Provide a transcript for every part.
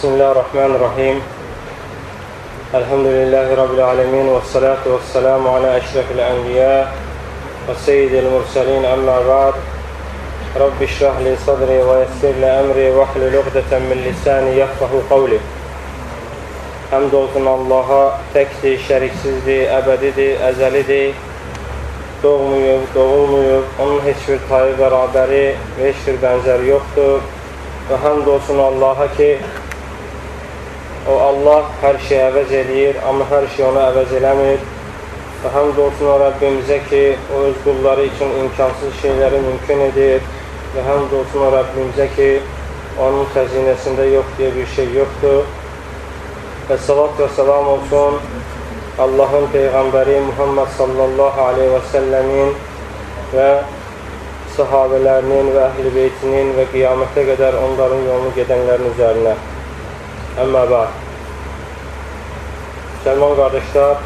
Bismillahirrahmanirrahim. Elhamdülillahi Rabbil alemin və salatu və salamu alə əşrəfil ənbiyə və seyyidil mürsəlin əmmə bəd. Rabbi şrahli sadri və yəssirli əmri və xli lüqdətən min lisani yəhfahu qavli. Həmd olsun Allaha təkdir, şəriksizdir, əbədidir, əzəlidir. Doğmuyub, doğulmuyub, onun heç bir tayı bərabəri və heç bir bənzəri yoxdur. Və həmd olsun Allaha ki, o Allah hər şeyi əvəz eləyir, amma hər şey onu əvəz eləmir. Və həmd olsun o Rəbbimizə ki, o öz qulları üçün imkansız şeyləri mümkün edir. Və həmd olsun o Rəbbimizə ki, onun xəzinəsində yox deyə bir şey yoxdur. Və salat və salam olsun Allahın Peyğəmbəri Muhammed sallallahu aleyhi və səlləmin və sahabələrinin və əhl-i beytinin və qiyamətə qədər onların yolunu gedənlərin üzərinə. Əmmə bəd. Səlman qardaşlar,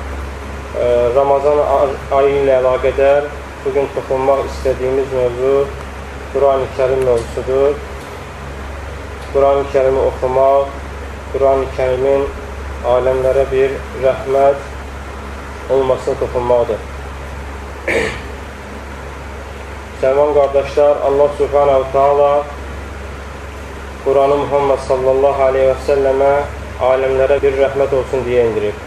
Ramazan ayı ilə əlaqədər bugün toxunmaq istədiyimiz mövzu Quran-ı Kərim mövzusudur. Quran-ı Kərimi oxumaq, Quran-ı Kərimin aləmlərə bir rəhmət olmasına toxunmaqdır. Səlman qardaşlar, Allah subhanahu ta'ala Quranı Muhammed sallallahu aleyhi və səlləmə aləmlərə bir rəhmət olsun deyə indirib.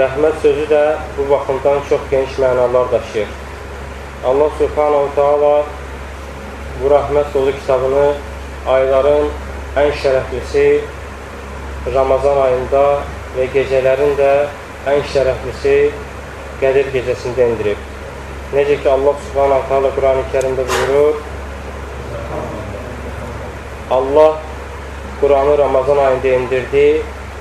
Rəhmət sözü də bu baxımdan çox geniş mənalar daşıyır. Allah subhanahu ta'ala bu rəhmət dolu kitabını ayların ən şərəflisi Ramazan ayında və gecələrin də ən şərəflisi Qədir gecəsində indirib. Necə ki, Allah subhanahu ta'ala Quran-ı kərimdə buyurur, Allah Quranı Ramazan ayında indirdi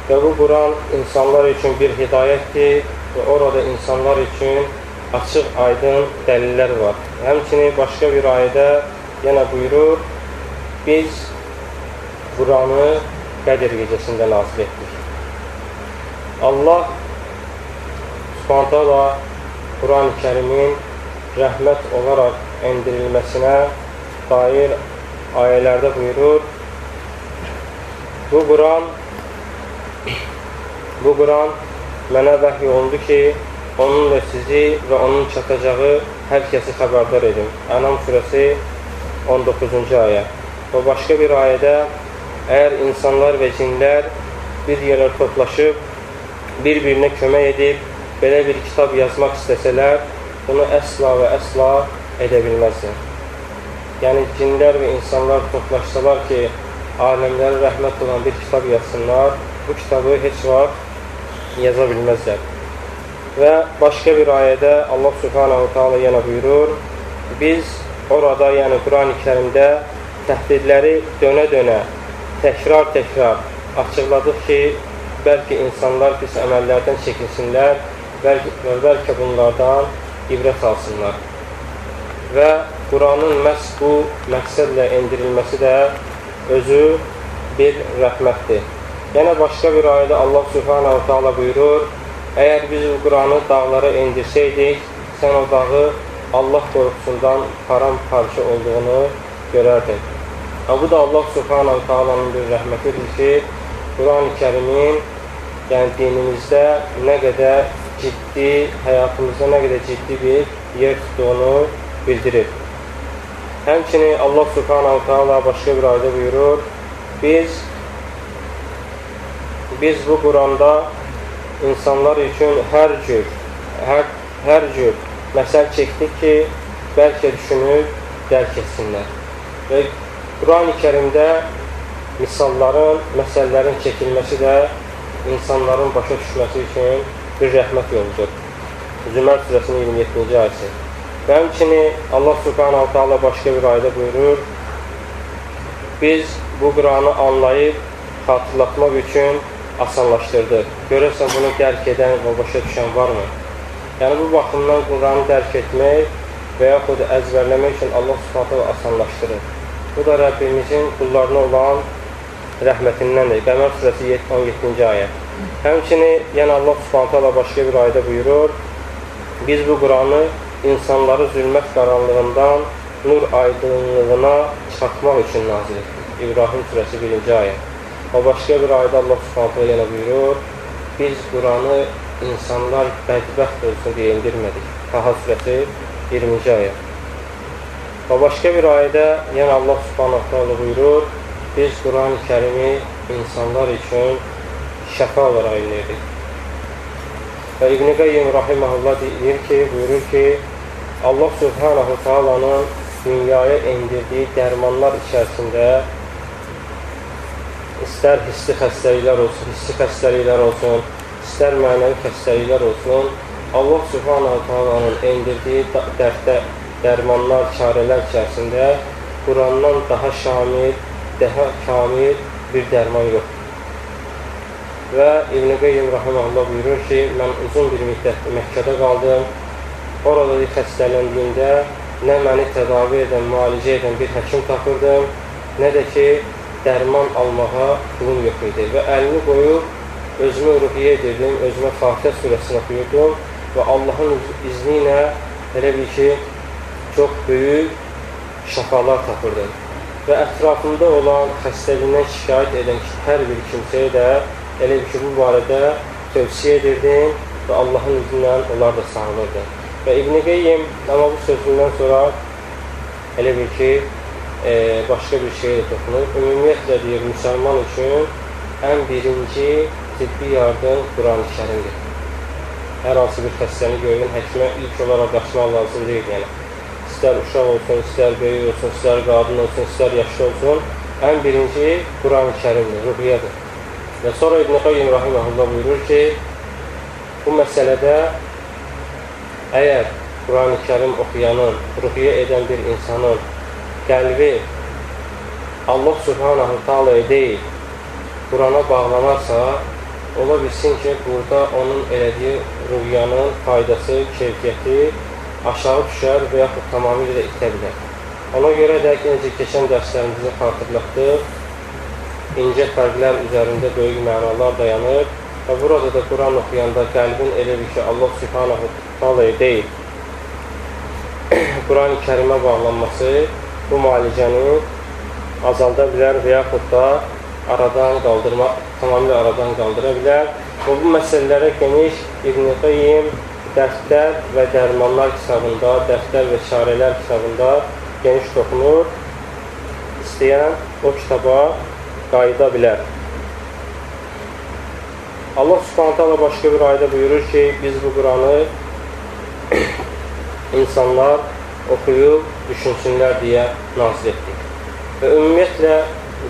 və bu Quran insanlar üçün bir hidayətdir və orada insanlar üçün açıq, aydın dəlillər var. Həmçinin başqa bir ayədə yenə buyurur, biz Quranı Qədir gecəsində nazil etdik. Allah subhantala Quran-ı kərimin rəhmət olaraq endirilməsinə dair ayələrdə buyurur. Bu Quran bu Quran mənə vəhiy olundu ki, onunla sizi və onun çatacağı hər kəsi xəbərdar edim. Ənam surəsi 19-cu ayə. Və başqa bir ayədə əgər insanlar və cinlər bir yerə toplaşıb, bir-birinə kömək edib, belə bir kitab yazmaq istəsələr, bunu əsla və əsla edə bilməzlər. Yəni, cinlər və insanlar toplaşsalar ki, aləmlərə rəhmət olan bir kitab yazsınlar, bu kitabı heç vaxt yaza bilməzlər. Və başqa bir ayədə Allah subhanahu ta'ala yenə buyurur, biz orada, yəni Quran-ı kərimdə təhdidləri dönə-dönə, təkrar-təkrar açıqladıq ki, bəlkə insanlar pis əməllərdən çəkinsinlər və bəlkə bunlardan ibrət alsınlar. Və Quranın məhz bu məqsədlə endirilməsi də özü bir rəhmətdir. Yenə başqa bir ayədə Allah subhanahu ta'ala buyurur, əgər biz bu Quranı dağlara indirsəydik, sən o dağı Allah qorxusundan param-parça olduğunu görərdin. Və bu da Allah subhanahu ta'alanın bir rəhmətidir ki, Quran-ı kərimin yəni dinimizdə nə qədər ciddi, həyatımızda nə qədər ciddi bir yer tutduğunu bildirir. Həmçinin Allah subhanahu ta'ala başqa bir ayda buyurur, biz biz bu Quranda insanlar üçün hər cür, hər, hər cür məsəl çəkdik ki, bəlkə düşünüb dərk etsinlər. Və Quran-ı kərimdə misalların, məsələlərin çəkilməsi də insanların başa düşməsi üçün bir rəhmət yoludur. Zümər surəsinin 27-ci ayəsi. Və həmçinin Allah subhanahu ta'ala başqa bir ayda buyurur, biz bu Quranı anlayıb xatırlatmaq üçün asanlaşdırdıq. Görəsən bunu dərk edən və başa düşən varmı? Yəni, bu baxımdan Quranı dərk etmək və yaxud əzbərləmək üçün Allah subhanahu asanlaşdırır. Bu da Rəbbimizin qullarına olan rəhmətindəndir. Qəmər surəsi 17-ci ayə. Həmçinin, yəni Allah subhanətələ başqa bir ayda buyurur, biz bu Quranı insanları zülmət qaranlığından nur aydınlığına çıxartmaq üçün nazil etdik. İbrahim surəsi 1-ci ayə. O başqa bir ayda Allah Subhanahu yenə buyurur: Biz Quranı insanlar bədbəxt olsun deyə indirmədik. Taha surəsi 20-ci ayə. Və başqa bir ayədə yenə Allah Subhanahu taala buyurur: Biz Quran-ı Kərimi insanlar üçün şəfa olaraq indirdik. Və İbn Qayyim rahimehullah deyir ki, buyurur ki, Allah Subhanahu taalanın dünyaya indirdiyi dərmanlar içərisində istər hissi xəstəliklər olsun, hissi xəstəliklər olsun, istər mənəvi xəstəliklər olsun, Allah Subhanahu Taala'nın endirdiyi dərddə dərmanlar, çarələr içərisində Qurandan daha şamil, daha kamil bir dərman yoxdur. Və İbn-i Qeyyim Rahiməllah buyurur ki, mən uzun bir müddət Məkkədə qaldım. Orada xəstələndiyimdə nə məni tədavi edən, müalicə edən bir həkim tapırdım, nə də ki, dərman almağa pulum yox idi və əlini qoyub özümü ruhiyyə edirdim, özümə Fatihə surəsini oxuyurdum və Allahın izni ilə elə bir ki, çox böyük şəfalar tapırdım. Və ətrafımda olan xəstəliyindən şikayət edən hər bir kimsəyə də elə bir ki, bu barədə tövsiyə edirdim və Allahın izni ilə onlar da sağlanırdı. Və İbn-i Qeyyim, amma bu sözündən sonra elə bir ki, e, başqa bir şeyə toxunur. Ümumiyyətlə deyir, müsəlman üçün ən birinci tibbi yardım Quran-ı kərimdir. Hər hansı bir xəstəni görün, həkimə ilk olaraq qaçmaq lazım deyil. Yəni, istər uşaq olsun, istər böyük olsun, istər qadın olsun, istər yaşlı olsun, ən birinci Quran-ı kərimdir, ruhiyyədir. Və sonra İbn-i Qayyim Rahiməhullah buyurur ki, bu məsələdə əgər Quran-ı kərim oxuyanın, ruhiyyə edən bir insanın qəlbi Allah Subhanahu Taala'ya deyil, Qurana bağlanarsa, ola bilsin ki, burada onun elədiyi rüyanın faydası, keyfiyyəti aşağı düşər və yaxud tamamilə itə bilər. Ona görə də necə keçən dərslərimizi xatırlatdıq, incə fərqlər üzərində böyük mənalar dayanır və burada da Quran oxuyanda qəlbin elə bir ki, Allah Subhanahu Taala'ya deyil, Quran-ı Kərimə bağlanması bu müalicəni azalda bilər və yaxud da aradan qaldırma, tamamilə aradan qaldıra bilər. Və bu məsələlərə geniş İbn-i Qeyyim dəftər və dərmanlar kitabında, dəftər və çarələr kitabında geniş toxunur. İstəyən o kitaba qayıda bilər. Allah subhanət hala başqa bir ayda buyurur ki, biz bu Quranı insanlar oxuyub düşünsünlər deyə nazil etdik. Və ümumiyyətlə,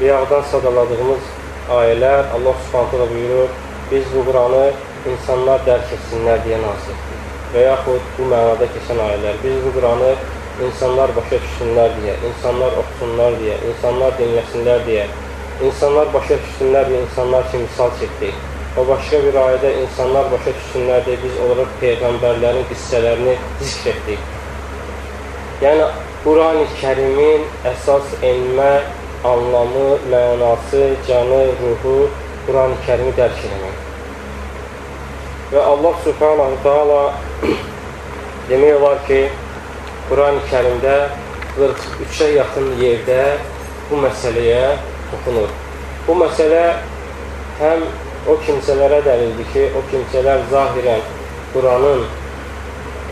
riyaqdan sadaladığımız ayələr Allah subhanətlə buyurur, biz bu Quranı insanlar dərk etsinlər deyə nazil etdik. Və yaxud bu mənada keçən ayələr, biz bu Quranı insanlar başa düşsünlər deyə, insanlar oxusunlar deyə, insanlar dinləsinlər deyə, insanlar başa düşsünlər deyə insanlar kimi misal çəkdik. O başqa bir ayədə insanlar başa düşsünlər deyə biz olaraq Peyğəmbərlərin qissələrini zikr etdik. Yəni, Quran-ı kərimin əsas enmə, anlamı, mənası, canı, ruhu Quran-ı kərimi dərk eləmək. Və Allah subhanahu ta'ala demək olar ki, Quran-ı kərimdə 43-ə yaxın yerdə bu məsələyə toxunur. Bu məsələ həm o kimsələrə dəlildir ki, o kimsələr zahirən Quranın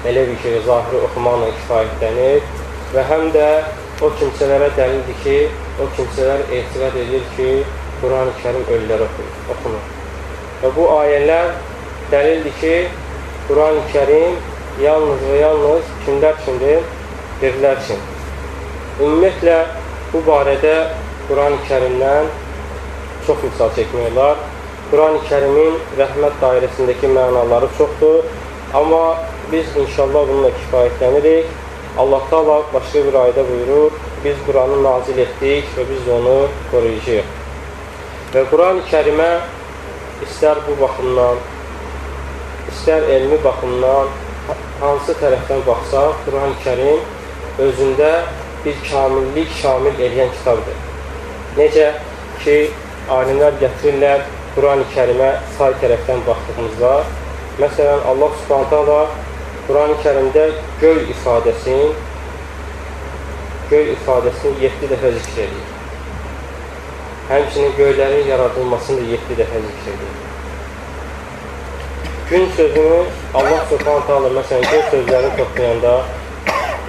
elə bir şey zahiri oxumaqla kifayətlənir və həm də o kimsələrə dəlildir ki, o kimsələr etiqat edir ki, Quran-ı Kerim ölülər oxunur. Və bu ayələr dəlildir ki, Quran-ı Kerim yalnız və yalnız kimlər üçündür? Dirilər üçün. Ümumiyyətlə, bu barədə Quran-ı Kerimdən çox misal çəkmək olar. Quran-ı Kerimin rəhmət dairəsindəki mənaları çoxdur, amma biz inşallah bununla kifayətlənirik. Allah Taala başqa bir ayda buyurur, biz Quranı nazil etdik və biz onu qoruyacağıq. Və Quran-ı Kərimə istər bu baxımdan, istər elmi baxımdan, hansı tərəfdən baxsaq, Quran-ı Kərim özündə bir kamillik şamil eləyən kitabdır. Necə ki, alimlər gətirirlər Quran-ı Kərimə say tərəfdən baxdığımızda, məsələn, Allah subhanətə Allah Quran-ı kərimdə göy ifadəsini göy ifadəsini 7 dəfə zikr edir. Həmçinin göylərin yaradılmasını da 7 dəfə zikr edir. Gün sözünü Allah Subhanahu taala məsələn gün sözlərini toplayanda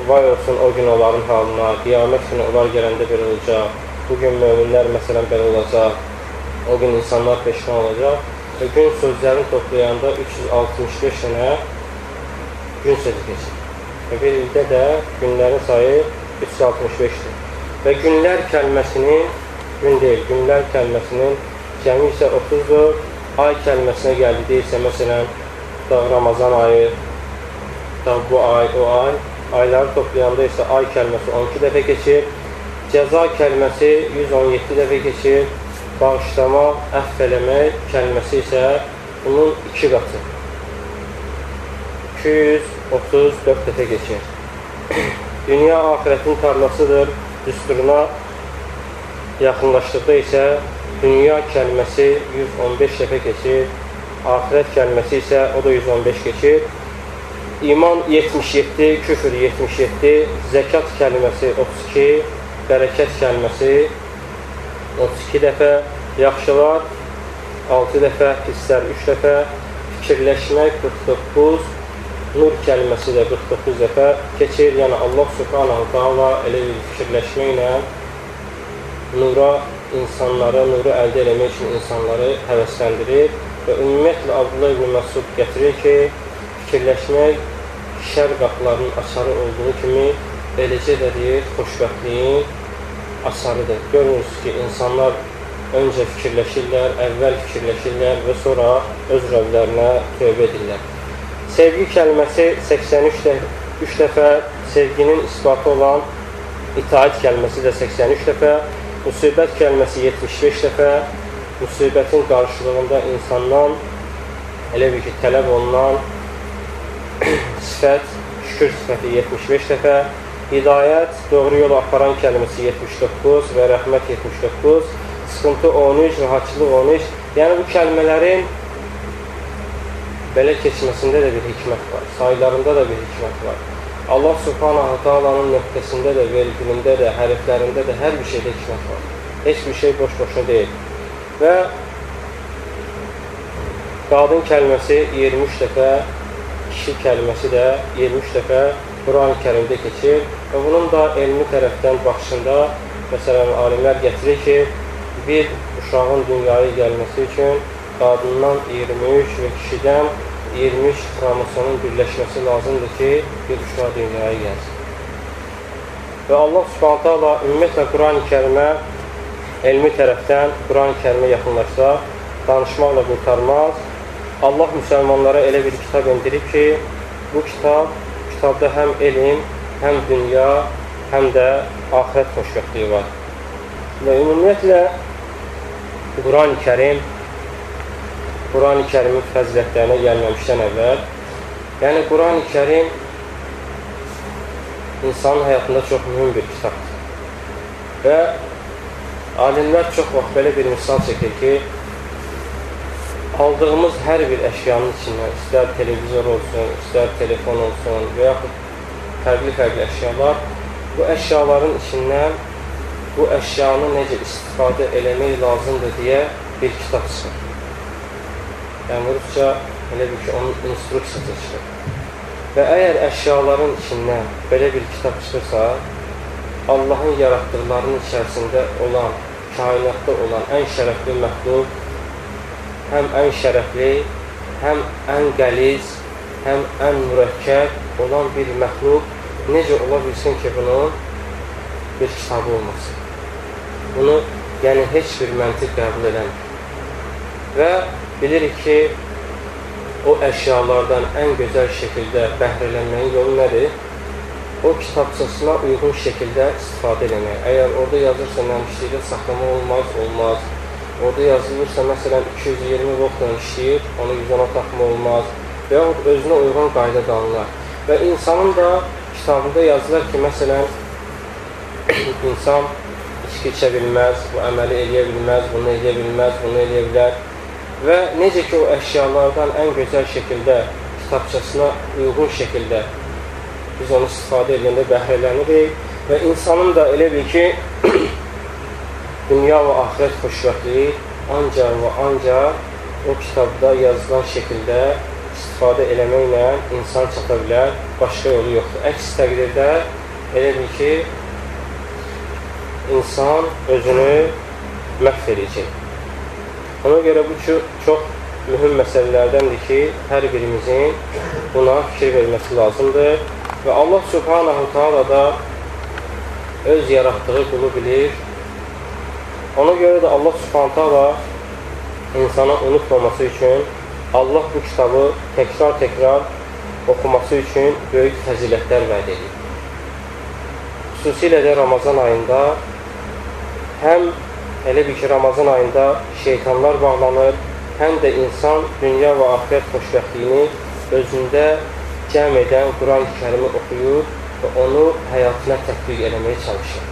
vay olsun o gün onların halına, qiyamət günü onlar gələndə belə olacaq. Bu gün möminlər məsələn belə olacaq. O gün insanlar peşman olacaq. Və gün sözlərini toplayanda 365 dənə gün sözü keçir. Və bir ildə də günlərin sayı 365-dir. Və günlər kəlməsini gün deyil, günlər kəlməsinin cəmi isə 30-dur. Ay kəlməsinə gəldi deyilsə, məsələn, Ramazan ayı, bu ay, o ay, ayları toplayanda isə ay kəlməsi 12 dəfə keçir. Cəza kəlməsi 117 dəfə keçir. Bağışlama, əhv eləmək kəlməsi isə bunun iki qatı. 234 dəfə keçir. Dünya ahirətin tarlasıdır, düsturuna yaxınlaşdıqda isə dünya kəlməsi 115 dəfə keçir, axirət kəlməsi isə o da 115 keçir. İman 77, küfür 77, zəkat kəlməsi 32, bərəkət kəlməsi 32 dəfə, yaxşılar 6 dəfə, pislər 3 dəfə, fikirləşmək 49, nur kəlməsi də 49 dəfə keçir. Yəni Allah Subhanahu taala elə bir fikirləşməklə nura insanları, nuru əldə eləmək üçün insanları həvəsləndirir və ümumiyyətlə Abdullah ibn Məsud gətirir ki, fikirləşmək şər qapılarının açarı olduğu kimi eləcə də deyir, xoşbəxtliyin açarıdır. Görürüz ki, insanlar öncə fikirləşirlər, əvvəl fikirləşirlər və sonra öz rəvlərinə tövbə edirlər. Sevgi kəlməsi 83 də, 3 dəfə, sevginin isbatı olan itaət kəlməsi də 83 dəfə, Müsibət kəlməsi 75 dəfə, müsibətin qarşılığında insandan elə bir ki, tələb olunan sifət, şükür sifəti 75 dəfə, hidayət, doğru yola aparan kəlməsi 79 və rəhmət 79, sıxıntı 13, rahatçılıq 13. Yəni, bu kəlmələrin belə keçməsində də bir hikmət var, saylarında da bir hikmət var. Allah subhanahu ta'alanın nöqtəsində də, vergülündə də, hərflərində də hər bir şeydə hikmət var. Heç bir şey boş-boşuna deyil. Və qadın kəlməsi 23 dəfə, kişi kəlməsi də 23 dəfə Quran-ı kərimdə keçir və bunun da elmi tərəfdən baxışında, məsələn, alimlər gətirir ki, bir uşağın dünyaya gəlməsi üçün qadından 23 və kişidən 23 xromosonun birləşməsi lazımdır ki, bir uşaq dünyaya gəlsin. Və Allah subhanətə Allah ümumiyyətlə Quran-ı kərimə elmi tərəfdən Quran-ı kərimə yaxınlaşsa, danışmaqla qurtarmaz. Allah müsəlmanlara elə bir kitab indirib ki, bu kitab, kitabda həm elm, həm dünya, həm də ahirət xoşbəxtliyi var. Və ümumiyyətlə Quran-ı kərim Quran-ı kərimin fəzilətlərinə gəlməmişdən əvvəl, yəni Quran-ı kərim insanın həyatında çox mühüm bir kitabdır. Və alimlər çox vaxt belə bir misal çəkir ki, aldığımız hər bir əşyanın içindən, istər televizor olsun, istər telefon olsun və yaxud fərqli-fərqli əşyalar, bu əşyaların içindən bu əşyanı necə istifadə eləmək lazımdır deyə bir kitab çıxır. Yəni, rusca elə bir ki, onun instruksiyası çıxır. Və əgər əşyaların içindən belə bir kitab çıxırsa, Allahın yaratdıqlarının içərisində olan, kainatda olan ən şərəfli məxluq, həm ən şərəfli, həm ən qəliz, həm ən mürəkkəb olan bir məxluq necə ola bilsin ki, bunun bir kitabı olmasın? Bunu, yəni, heç bir məntiq qəbul eləmir. Və bilirik ki, o əşyalardan ən gözəl şəkildə bəhrələnməyin yolu nədir? O kitabçasına uyğun şəkildə istifadə eləmək. Əgər orada yazırsa, nəmişlikdə saxlama olmaz, olmaz. Orada yazılırsa, məsələn, 220 voltla işləyir, onu 110-a taxma olmaz və yaxud özünə uyğun qayda qanunlar. Və insanın da kitabında yazılır ki, məsələn, insan içki içə bilməz, bu əməli eləyə bilməz, bunu eləyə bilməz, bunu eləyə bilər. Və necə ki, o əşyalardan ən gözəl şəkildə, kitabçasına uyğun şəkildə biz onu istifadə edəndə bəhrələnirik və insanın da elə bil ki, dünya və axirət xoşbəxtliyi ancaq və ancaq o kitabda yazılan şəkildə istifadə eləməklə insan çata bilər, başqa yolu yoxdur. Əks təqdirdə elə bil ki, insan özünü məhv edəcək. Ona görə bu çox mühüm məsələlərdəndir ki, hər birimizin buna fikir verməsi lazımdır və Allah Subhanahu Taala da öz yaratdığı qulu bilir. Ona görə də Allah Subhanahu Taala insana unutmaması üçün Allah bu kitabı təkrar-təkrar oxuması üçün böyük fəzilətlər vəd edir. Xüsusilə də Ramazan ayında həm elə bir ki, Ramazan ayında şeytanlar bağlanır, həm də insan dünya və axirət xoşbəxtliyini özündə cəm edən Quran-ı kərimi oxuyur və onu həyatına tətbiq eləməyə çalışır.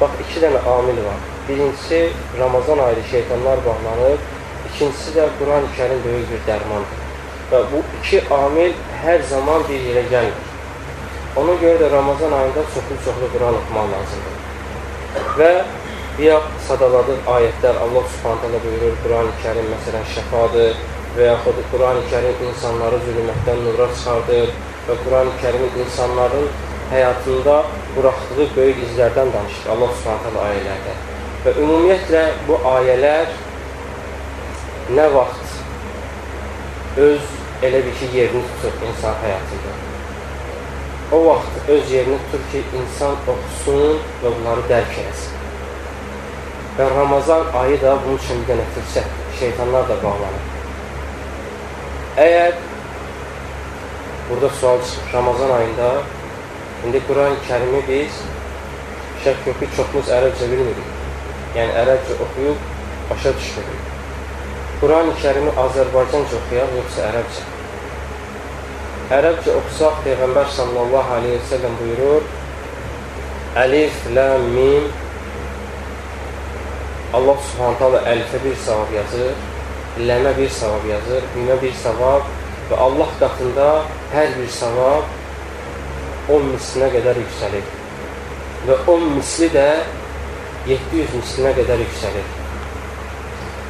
Bax, iki dənə amil var. Birincisi, Ramazan ayı şeytanlar bağlanır. İkincisi də Quran-ı kərim böyük bir dərmandır. Və bu iki amil hər zaman bir yerə gəlmir. Ona görə də Ramazan ayında çoxlu-çoxlu Quran oxumaq lazımdır. Və ya sadaladığı ayətlər Allah subhanətələ buyurur, Quran-ı kərim məsələn şəfadır və yaxud Quran-ı kərim insanları zülmətdən nura çıxardır və Quran-ı kərimin insanların həyatında buraxdığı böyük izlərdən danışır Allah subhanətələ ayələrdə. Və ümumiyyətlə bu ayələr nə vaxt öz elə bir ki, yerini tutur insan həyatında. O vaxt öz yerini tutur ki, insan oxusun və bunları dərk eləsin. Və Ramazan ayı da bunun üçün bir dənə fürsətdir. Şeytanlar da bağlanır. Əgər burada sual çıxır, Ramazan ayında indi Quran-ı kərimi biz şək yox ki, çoxumuz ərəbcə bilmirik. Yəni, ərəbcə oxuyub başa düşmürük. Quran-ı kərimi Azərbaycanca oxuyaq, yoxsa ərəbcə? Ərəbcə oxusaq, Peyğəmbər sallallahu aleyhi ve sellem buyurur, Əlif, Lam, Mim, Allah subhanət hala əlifə bir savab yazır, ləmə bir savab yazır, mimə bir savab və Allah qatında hər bir savab 10 mislinə qədər yüksəlir. Və 10 misli də 700 mislinə qədər yüksəlir.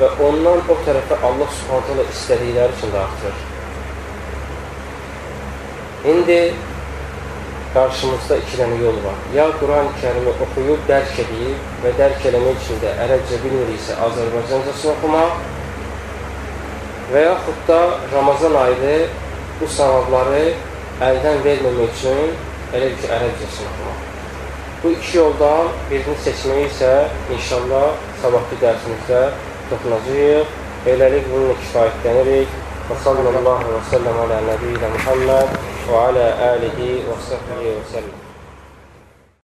Və ondan o tərəfə Allah subhanət hala istədikləri üçün də artırır. İndi qarşımızda iki dənə yol var. Ya Quran-ı kərimi oxuyub, dərk edib və dərk eləmək üçün də ərəbcə bilmiriksə Azərbaycancasını oxumaq və yaxud da Ramazan ayını bu savabları əldən verməmək üçün elə ki, ərəbcəsini oxumaq. Bu iki yoldan birini seçməyi isə inşallah sabahki dərsimizdə toxunacağıq. Beləlik bununla kifayətlənirik. Və sallallahu və səlləm alə nəbiyyina Muhammed və alə əlihi və səhbihi və səlləm.